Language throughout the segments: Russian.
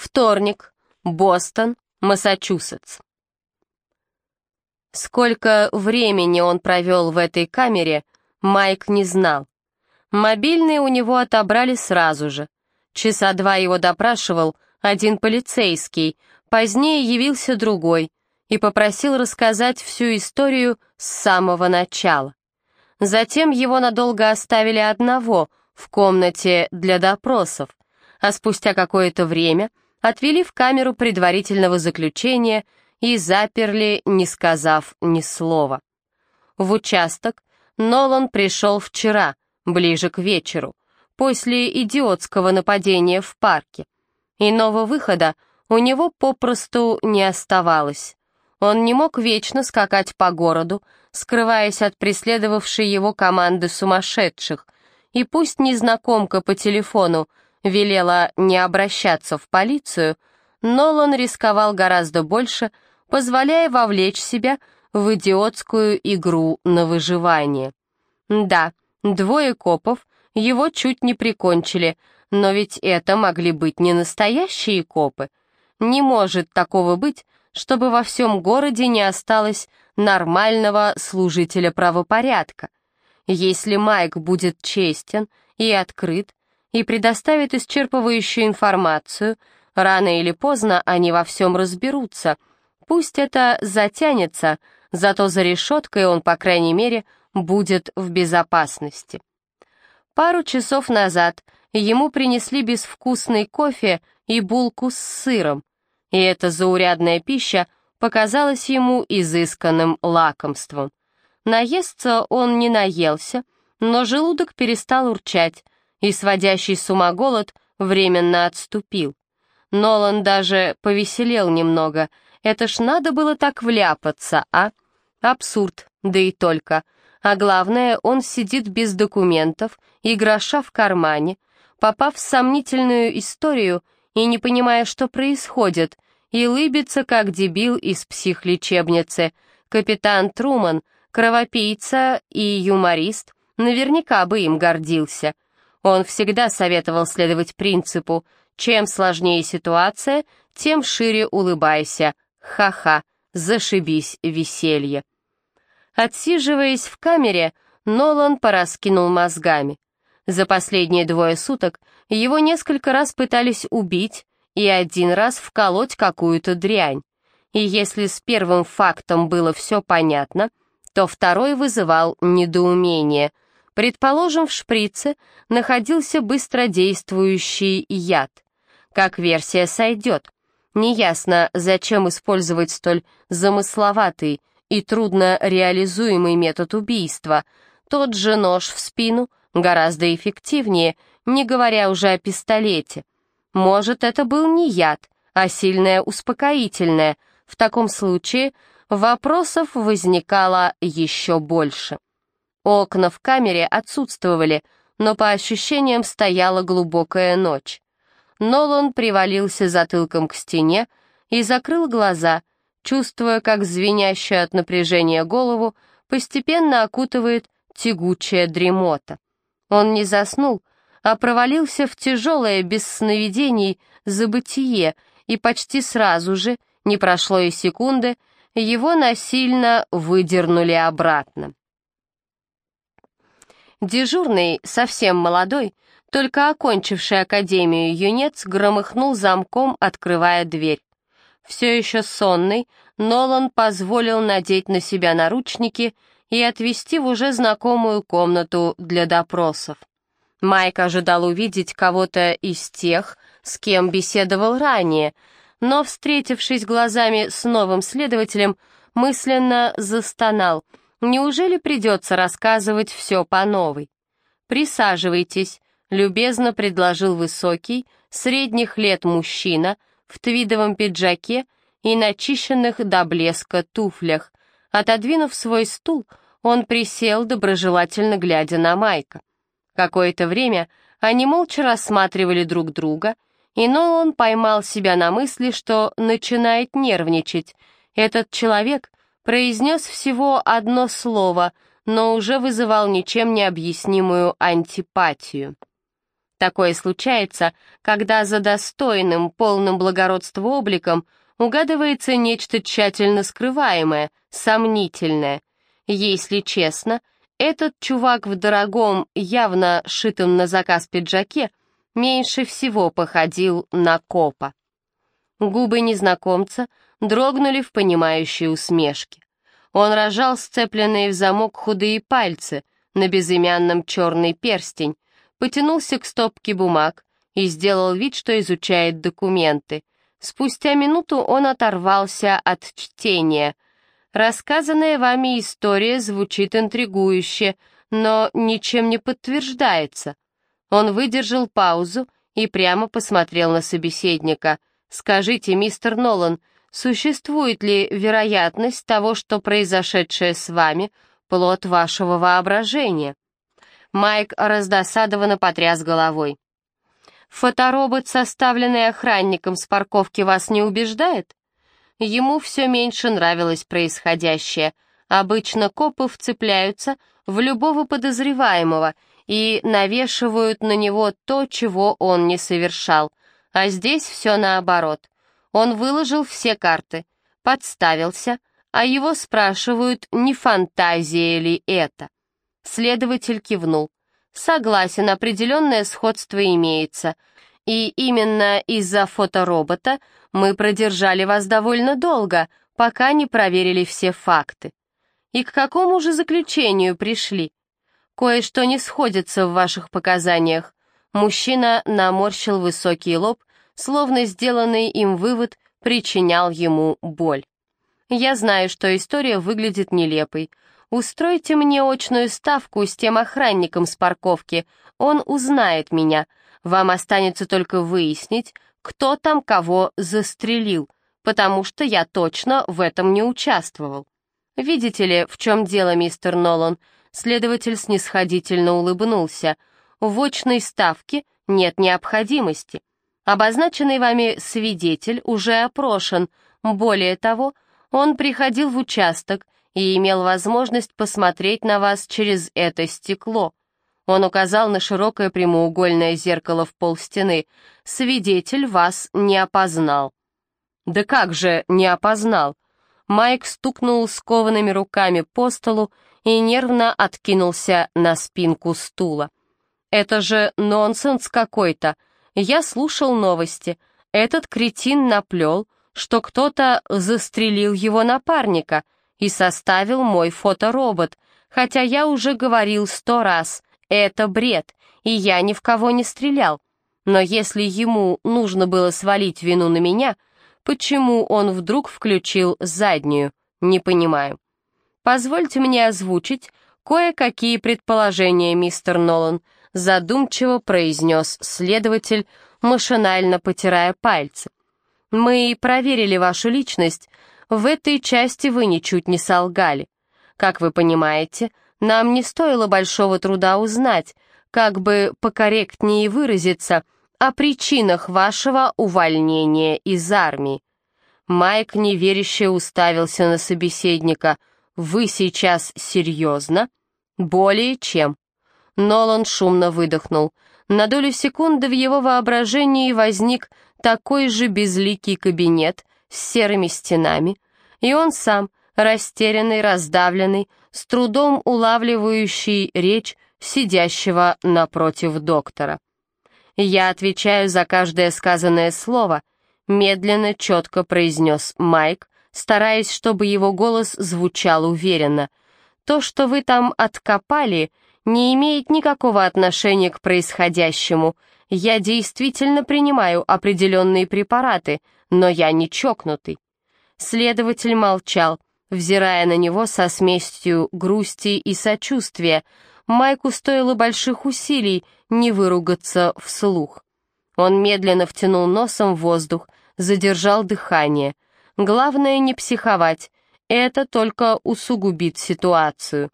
Вторник. Бостон, Массачусетс. Сколько времени он провел в этой камере, Майк не знал. Мобильный у него отобрали сразу же. Часа два его допрашивал один полицейский, позднее явился другой и попросил рассказать всю историю с самого начала. Затем его надолго оставили одного в комнате для допросов, а спустя какое-то время отвели в камеру предварительного заключения и заперли, не сказав ни слова. В участок Нолан пришел вчера, ближе к вечеру, после идиотского нападения в парке. Иного выхода у него попросту не оставалось. Он не мог вечно скакать по городу, скрываясь от преследовавшей его команды сумасшедших, и пусть незнакомка по телефону велела не обращаться в полицию, Нолан рисковал гораздо больше, позволяя вовлечь себя в идиотскую игру на выживание. Да, двое копов его чуть не прикончили, но ведь это могли быть не настоящие копы. Не может такого быть, чтобы во всем городе не осталось нормального служителя правопорядка. Если Майк будет честен и открыт, и предоставит исчерпывающую информацию, рано или поздно они во всем разберутся. Пусть это затянется, зато за решеткой он, по крайней мере, будет в безопасности. Пару часов назад ему принесли безвкусный кофе и булку с сыром, и эта заурядная пища показалась ему изысканным лакомством. Наесться он не наелся, но желудок перестал урчать, и сводящий с ума голод временно отступил. Нолан даже повеселел немного. Это ж надо было так вляпаться, а? Абсурд, да и только. А главное, он сидит без документов и гроша в кармане, попав в сомнительную историю и не понимая, что происходит, и лыбится, как дебил из психлечебницы. Капитан Труман, кровопийца и юморист, наверняка бы им гордился — он всегда советовал следовать принципу «чем сложнее ситуация, тем шире улыбайся, ха-ха, зашибись веселье». Отсиживаясь в камере, Нолан пораскинул мозгами. За последние двое суток его несколько раз пытались убить и один раз вколоть какую-то дрянь. И если с первым фактом было все понятно, то второй вызывал недоумение — Предположим, в шприце находился быстродействующий яд. Как версия сойдет. Неясно, зачем использовать столь замысловатый и трудно реализуемый метод убийства. Тот же нож в спину гораздо эффективнее, не говоря уже о пистолете. Может, это был не яд, а сильное успокоительное. В таком случае вопросов возникало еще больше. Окна в камере отсутствовали, но по ощущениям стояла глубокая ночь. Нолан привалился затылком к стене и закрыл глаза, чувствуя, как звенящую от напряжения голову постепенно окутывает тягучая дремота. Он не заснул, а провалился в тяжелое, без сновидений, забытие, и почти сразу же, не прошло и секунды, его насильно выдернули обратно. Дежурный, совсем молодой, только окончивший академию юнец, громыхнул замком, открывая дверь. Все еще сонный, Нолан позволил надеть на себя наручники и отвести в уже знакомую комнату для допросов. Майк ожидал увидеть кого-то из тех, с кем беседовал ранее, но, встретившись глазами с новым следователем, мысленно застонал — Неужели придется рассказывать все по новой? Присаживайтесь, любезно предложил высокий, средних лет мужчина в твидовом пиджаке и начищенных до блеска туфлях. Отодвинув свой стул, он присел, доброжелательно глядя на Майка. Какое-то время они молча рассматривали друг друга, и Нолан поймал себя на мысли, что начинает нервничать. Этот человек произнес всего одно слово, но уже вызывал ничем не объяснимую антипатию. Такое случается, когда за достойным, полным благородства обликом угадывается нечто тщательно скрываемое, сомнительное. Если честно, этот чувак в дорогом, явно шитом на заказ пиджаке меньше всего походил на копа. Губы незнакомца дрогнули в понимающей усмешке. Он рожал сцепленные в замок худые пальцы, на безымянном черный перстень, потянулся к стопке бумаг и сделал вид, что изучает документы. Спустя минуту он оторвался от чтения. Рассказанная вами история звучит интригующе, но ничем не подтверждается. Он выдержал паузу и прямо посмотрел на собеседника. «Скажите, мистер Нолан, существует ли вероятность того, что произошедшее с вами — плод вашего воображения?» Майк раздосадованно потряс головой. «Фоторобот, составленный охранником с парковки, вас не убеждает?» Ему все меньше нравилось происходящее. Обычно копы вцепляются в любого подозреваемого и навешивают на него то, чего он не совершал. А здесь все наоборот. Он выложил все карты, подставился, а его спрашивают, не фантазия ли это. Следователь кивнул. Согласен, определенное сходство имеется. И именно из-за фоторобота мы продержали вас довольно долго, пока не проверили все факты. И к какому же заключению пришли? Кое-что не сходится в ваших показаниях. Мужчина наморщил высокий лоб, словно сделанный им вывод причинял ему боль. Я знаю, что история выглядит нелепой, Устройте мне очную ставку с тем охранником с парковки. Он узнает меня. Вам останется только выяснить, кто там кого застрелил, потому что я точно в этом не участвовал. Видите ли, в чем дело, мистер Нолан? Следователь снисходительно улыбнулся. В очной ставке нет необходимости. Обозначенный вами свидетель уже опрошен. Более того, он приходил в участок и имел возможность посмотреть на вас через это стекло. Он указал на широкое прямоугольное зеркало в пол стены. Свидетель вас не опознал. Да как же не опознал? Майк стукнул скованными руками по столу и нервно откинулся на спинку стула. Это же нонсенс какой-то. Я слушал новости. Этот кретин наплел, что кто-то застрелил его напарника — и составил мой фоторобот, хотя я уже говорил сто раз, это бред, и я ни в кого не стрелял. Но если ему нужно было свалить вину на меня, почему он вдруг включил заднюю, не понимаю. Позвольте мне озвучить кое-какие предположения, мистер Нолан, задумчиво произнес следователь, машинально потирая пальцы. Мы проверили вашу личность, в этой части вы ничуть не солгали. Как вы понимаете, нам не стоило большого труда узнать, как бы покорректнее выразиться, о причинах вашего увольнения из армии. Майк неверяще уставился на собеседника. «Вы сейчас серьезно?» «Более чем». Нолан шумно выдохнул. На долю секунды в его воображении возник такой же безликий кабинет, с серыми стенами, и он сам, растерянный, раздавленный, с трудом улавливающий речь сидящего напротив доктора. «Я отвечаю за каждое сказанное слово», медленно, четко произнес Майк, стараясь, чтобы его голос звучал уверенно. «То, что вы там откопали, не имеет никакого отношения к происходящему. Я действительно принимаю определенные препараты, но я не чокнутый». Следователь молчал, взирая на него со смесью грусти и сочувствия. Майку стоило больших усилий не выругаться вслух. Он медленно втянул носом воздух, задержал дыхание. Главное не психовать, это только усугубит ситуацию.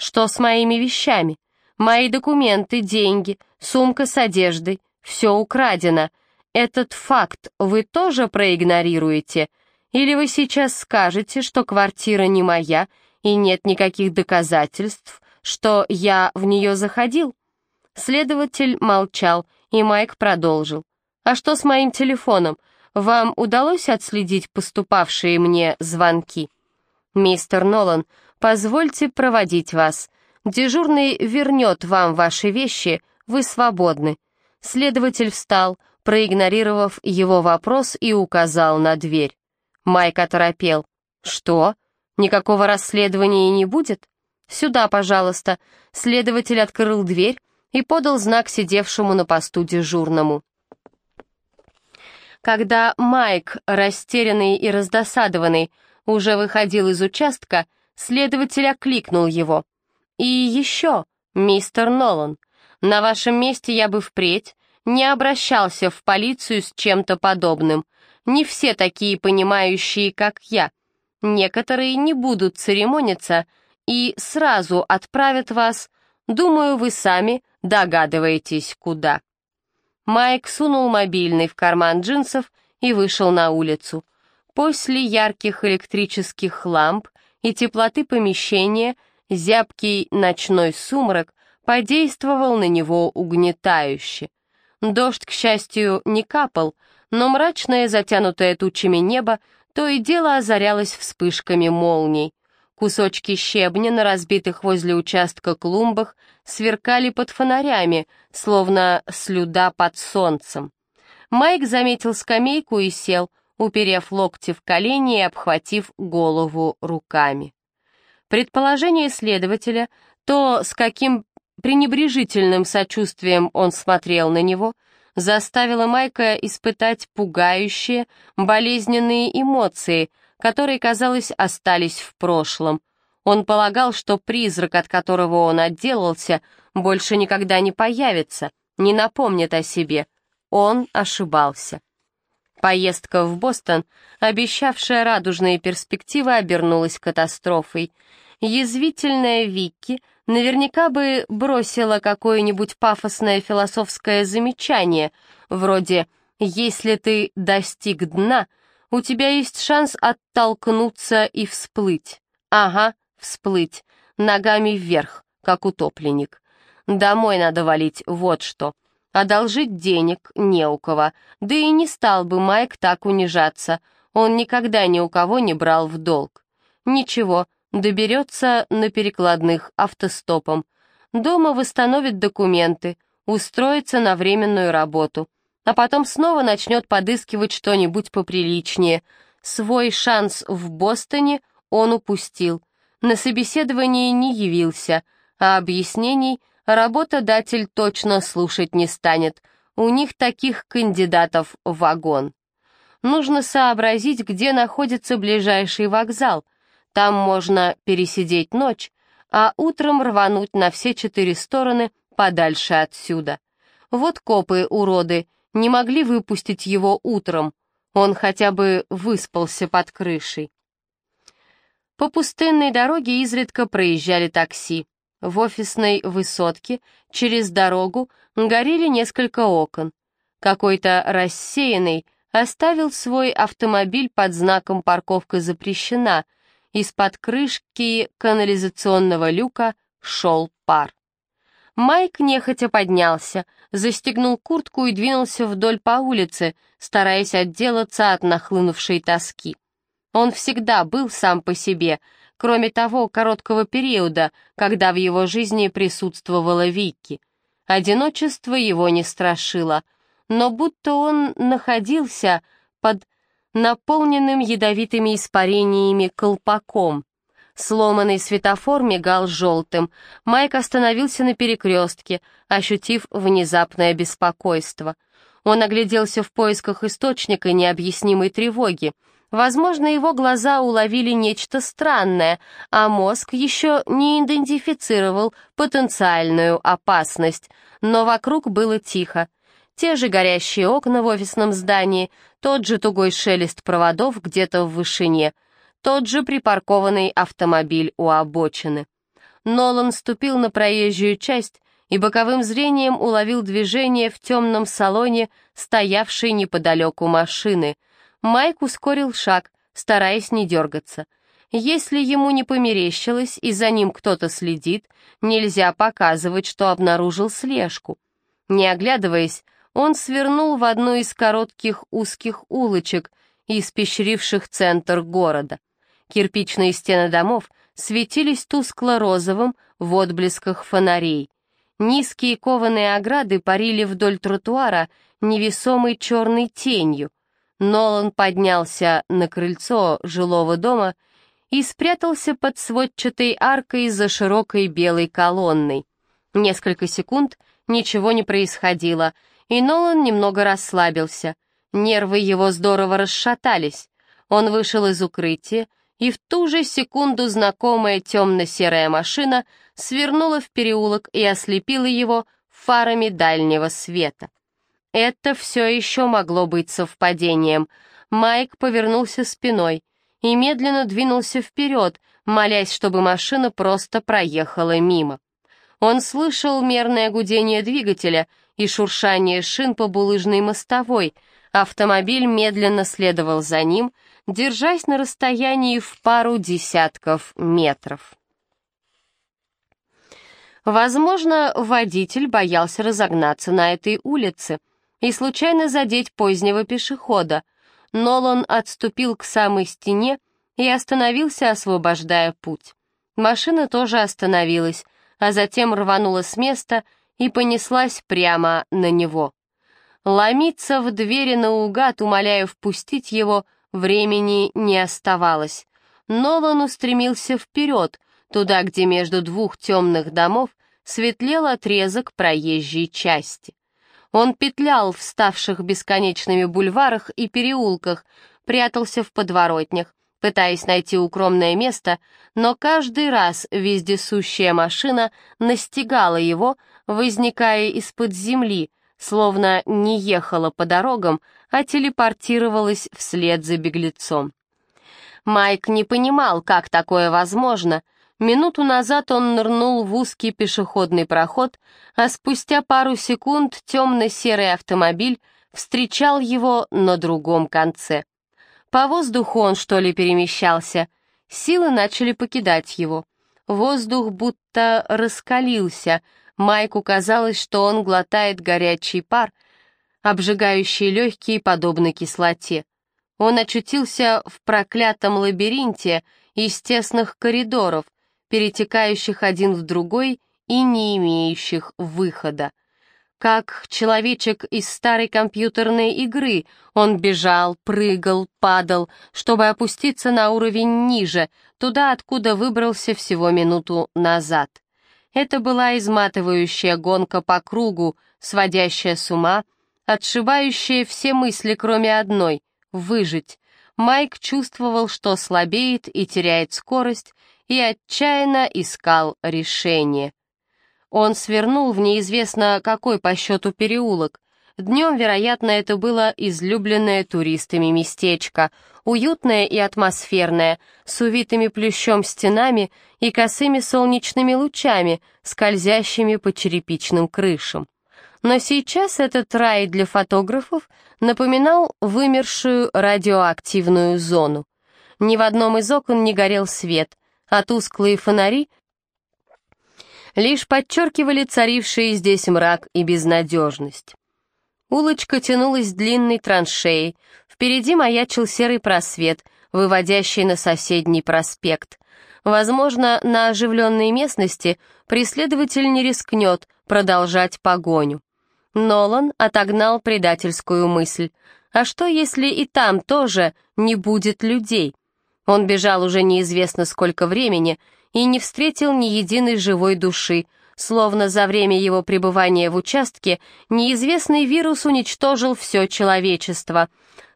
Что с моими вещами? Мои документы, деньги, сумка с одеждой, все украдено. Этот факт вы тоже проигнорируете? Или вы сейчас скажете, что квартира не моя и нет никаких доказательств, что я в нее заходил? Следователь молчал, и Майк продолжил. «А что с моим телефоном? Вам удалось отследить поступавшие мне звонки?» «Мистер Нолан, позвольте проводить вас. Дежурный вернет вам ваши вещи, вы свободны». Следователь встал, проигнорировав его вопрос и указал на дверь. Майк оторопел. «Что? Никакого расследования не будет? Сюда, пожалуйста». Следователь открыл дверь и подал знак сидевшему на посту дежурному. Когда Майк, растерянный и раздосадованный, уже выходил из участка, следователь окликнул его. «И еще, мистер Нолан, на вашем месте я бы впредь не обращался в полицию с чем-то подобным. Не все такие понимающие, как я. Некоторые не будут церемониться и сразу отправят вас, думаю, вы сами догадываетесь, куда. Майк сунул мобильный в карман джинсов и вышел на улицу. После ярких электрических ламп и теплоты помещения зябкий ночной сумрак подействовал на него угнетающе. Дождь, к счастью, не капал, но мрачное, затянутое тучами небо то и дело озарялось вспышками молний. Кусочки щебня на разбитых возле участка клумбах сверкали под фонарями, словно слюда под солнцем. Майк заметил скамейку и сел, уперев локти в колени и обхватив голову руками. Предположение следователя, то, с каким пренебрежительным сочувствием он смотрел на него, заставило Майка испытать пугающие, болезненные эмоции, которые, казалось, остались в прошлом. Он полагал, что призрак, от которого он отделался, больше никогда не появится, не напомнит о себе. Он ошибался. Поездка в Бостон, обещавшая радужные перспективы, обернулась катастрофой. Язвительная Викки наверняка бы бросила какое-нибудь пафосное философское замечание, вроде «Если ты достиг дна, у тебя есть шанс оттолкнуться и всплыть». Ага, всплыть, ногами вверх, как утопленник. Домой надо валить, вот что. Одолжить денег не у кого, да и не стал бы Майк так унижаться, он никогда ни у кого не брал в долг. Ничего, доберется на перекладных автостопом. Дома восстановит документы, устроится на временную работу, а потом снова начнет подыскивать что-нибудь поприличнее. Свой шанс в Бостоне он упустил. На собеседовании не явился, а объяснений работодатель точно слушать не станет. У них таких кандидатов вагон. Нужно сообразить, где находится ближайший вокзал — там можно пересидеть ночь, а утром рвануть на все четыре стороны подальше отсюда. Вот копы-уроды не могли выпустить его утром, он хотя бы выспался под крышей. По пустынной дороге изредка проезжали такси. В офисной высотке через дорогу горели несколько окон. Какой-то рассеянный оставил свой автомобиль под знаком «Парковка запрещена», из-под крышки канализационного люка шел пар. Майк нехотя поднялся, застегнул куртку и двинулся вдоль по улице, стараясь отделаться от нахлынувшей тоски. Он всегда был сам по себе, кроме того короткого периода, когда в его жизни присутствовала Вики. Одиночество его не страшило, но будто он находился под наполненным ядовитыми испарениями колпаком. Сломанный светофор мигал желтым. Майк остановился на перекрестке, ощутив внезапное беспокойство. Он огляделся в поисках источника необъяснимой тревоги. Возможно, его глаза уловили нечто странное, а мозг еще не идентифицировал потенциальную опасность. Но вокруг было тихо. Те же горящие окна в офисном здании, тот же тугой шелест проводов где-то в вышине, тот же припаркованный автомобиль у обочины. Нолан ступил на проезжую часть и боковым зрением уловил движение в темном салоне, стоявшей неподалеку машины. Майк ускорил шаг, стараясь не дергаться. Если ему не померещилось и за ним кто-то следит, нельзя показывать, что обнаружил слежку. Не оглядываясь, он свернул в одну из коротких узких улочек, испещривших центр города. Кирпичные стены домов светились тускло-розовым в отблесках фонарей. Низкие кованые ограды парили вдоль тротуара невесомой черной тенью. Нолан поднялся на крыльцо жилого дома и спрятался под сводчатой аркой за широкой белой колонной. Несколько секунд ничего не происходило, и Нолан немного расслабился. Нервы его здорово расшатались. Он вышел из укрытия, и в ту же секунду знакомая темно-серая машина свернула в переулок и ослепила его фарами дальнего света. Это все еще могло быть совпадением. Майк повернулся спиной и медленно двинулся вперед, молясь, чтобы машина просто проехала мимо. Он слышал мерное гудение двигателя и шуршание шин по булыжной мостовой. Автомобиль медленно следовал за ним, держась на расстоянии в пару десятков метров. Возможно, водитель боялся разогнаться на этой улице и случайно задеть позднего пешехода. Нолан отступил к самой стене и остановился, освобождая путь. Машина тоже остановилась, а затем рванула с места и понеслась прямо на него. Ломиться в двери наугад, умоляя впустить его, времени не оставалось. Нолан устремился вперед, туда, где между двух темных домов светлел отрезок проезжей части. Он петлял в ставших бесконечными бульварах и переулках, прятался в подворотнях, пытаясь найти укромное место, но каждый раз вездесущая машина настигала его, возникая из-под земли, словно не ехала по дорогам, а телепортировалась вслед за беглецом. Майк не понимал, как такое возможно. Минуту назад он нырнул в узкий пешеходный проход, а спустя пару секунд темно-серый автомобиль встречал его на другом конце. По воздуху он, что ли, перемещался. Силы начали покидать его. Воздух будто раскалился. Майку казалось, что он глотает горячий пар, обжигающий легкие, подобно кислоте. Он очутился в проклятом лабиринте из тесных коридоров, перетекающих один в другой и не имеющих выхода. Как человечек из старой компьютерной игры, он бежал, прыгал, падал, чтобы опуститься на уровень ниже, туда, откуда выбрался всего минуту назад. Это была изматывающая гонка по кругу, сводящая с ума, отшибающая все мысли, кроме одной — выжить. Майк чувствовал, что слабеет и теряет скорость, и отчаянно искал решение. Он свернул в неизвестно какой по счету переулок. Днем, вероятно, это было излюбленное туристами местечко, уютное и атмосферное, с увитыми плющом стенами и косыми солнечными лучами, скользящими по черепичным крышам. Но сейчас этот рай для фотографов напоминал вымершую радиоактивную зону. Ни в одном из окон не горел свет, а тусклые фонари лишь подчеркивали царившие здесь мрак и безнадежность. Улочка тянулась длинной траншеей, впереди маячил серый просвет, выводящий на соседний проспект. Возможно, на оживленной местности преследователь не рискнет продолжать погоню. Нолан отогнал предательскую мысль. А что, если и там тоже не будет людей? Он бежал уже неизвестно сколько времени, и не встретил ни единой живой души, словно за время его пребывания в участке неизвестный вирус уничтожил все человечество.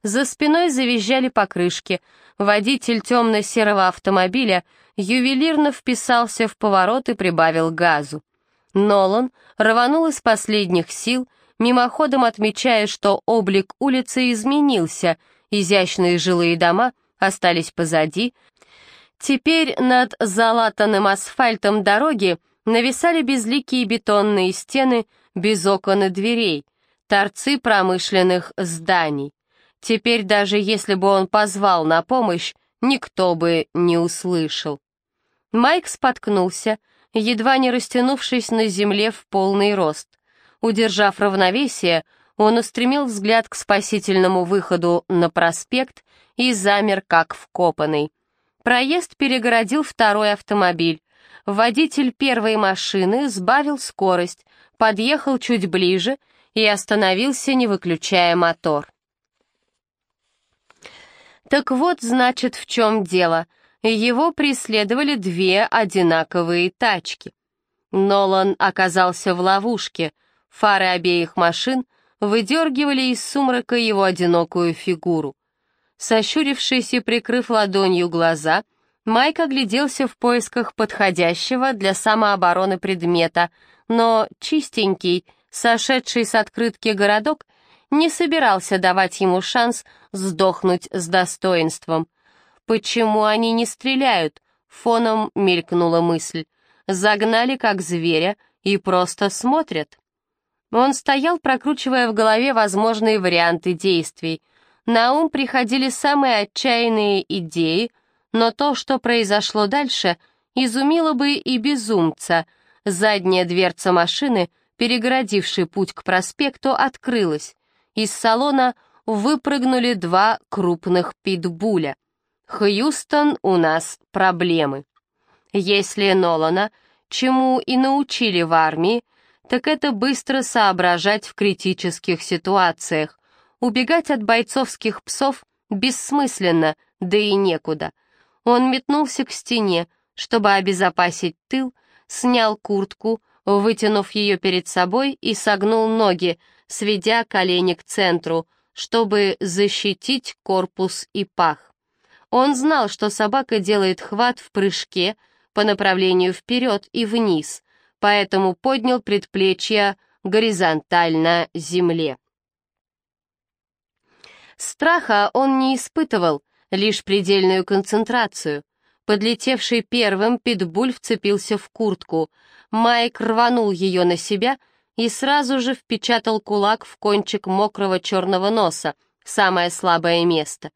За спиной завизжали покрышки. Водитель темно-серого автомобиля ювелирно вписался в поворот и прибавил газу. Нолан рванул из последних сил, мимоходом отмечая, что облик улицы изменился, изящные жилые дома остались позади, Теперь над залатанным асфальтом дороги нависали безликие бетонные стены без окон и дверей, торцы промышленных зданий. Теперь даже если бы он позвал на помощь, никто бы не услышал. Майк споткнулся, едва не растянувшись на земле в полный рост. Удержав равновесие, он устремил взгляд к спасительному выходу на проспект и замер как вкопанный. Проезд перегородил второй автомобиль. Водитель первой машины сбавил скорость, подъехал чуть ближе и остановился, не выключая мотор. Так вот, значит, в чем дело. Его преследовали две одинаковые тачки. Нолан оказался в ловушке. Фары обеих машин выдергивали из сумрака его одинокую фигуру. Сощурившись и прикрыв ладонью глаза, Майк огляделся в поисках подходящего для самообороны предмета, но чистенький, сошедший с открытки городок не собирался давать ему шанс сдохнуть с достоинством. «Почему они не стреляют?» — фоном мелькнула мысль. «Загнали как зверя и просто смотрят». Он стоял, прокручивая в голове возможные варианты действий. На ум приходили самые отчаянные идеи, но то, что произошло дальше, изумило бы и безумца. Задняя дверца машины, перегородившей путь к проспекту, открылась. Из салона выпрыгнули два крупных питбуля. «Хьюстон, у нас проблемы». Если Нолана, чему и научили в армии, так это быстро соображать в критических ситуациях. Убегать от бойцовских псов бессмысленно, да и некуда. Он метнулся к стене, чтобы обезопасить тыл, снял куртку, вытянув ее перед собой и согнул ноги, сведя колени к центру, чтобы защитить корпус и пах. Он знал, что собака делает хват в прыжке по направлению вперед и вниз, поэтому поднял предплечье горизонтально земле. Страха он не испытывал, лишь предельную концентрацию. Подлетевший первым, Питбуль вцепился в куртку. Майк рванул ее на себя — и сразу же впечатал кулак в кончик мокрого черного носа, самое слабое место.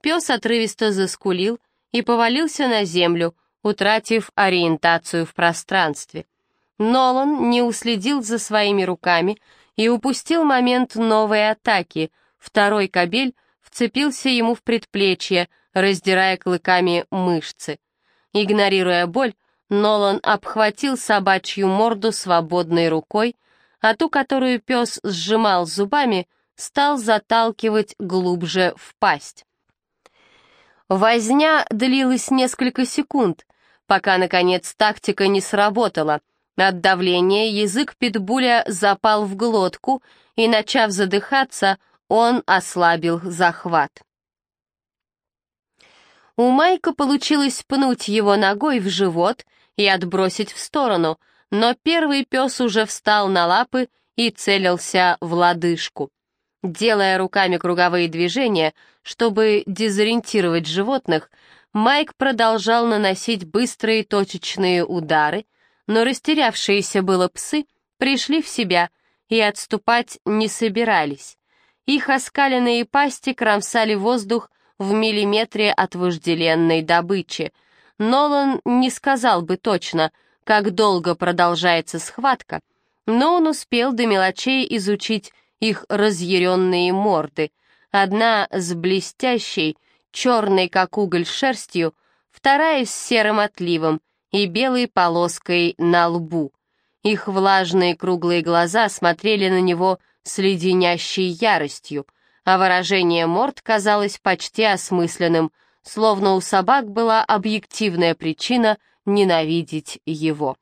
Пес отрывисто заскулил и повалился на землю, утратив ориентацию в пространстве. Нолан не уследил за своими руками и упустил момент новой атаки. Второй кабель вцепился ему в предплечье, раздирая клыками мышцы. Игнорируя боль, Нолан обхватил собачью морду свободной рукой а ту, которую пес сжимал зубами, стал заталкивать глубже в пасть. Возня длилась несколько секунд, пока, наконец, тактика не сработала. От давления язык питбуля запал в глотку, и, начав задыхаться, он ослабил захват. У Майка получилось пнуть его ногой в живот и отбросить в сторону — но первый пес уже встал на лапы и целился в лодыжку. Делая руками круговые движения, чтобы дезориентировать животных, Майк продолжал наносить быстрые точечные удары, но растерявшиеся было псы пришли в себя и отступать не собирались. Их оскаленные пасти кромсали воздух в миллиметре от вожделенной добычи. Нолан не сказал бы точно — как долго продолжается схватка, но он успел до мелочей изучить их разъяренные морды. Одна с блестящей, черной как уголь шерстью, вторая с серым отливом и белой полоской на лбу. Их влажные круглые глаза смотрели на него с леденящей яростью, а выражение морд казалось почти осмысленным, словно у собак была объективная причина ненавидеть его.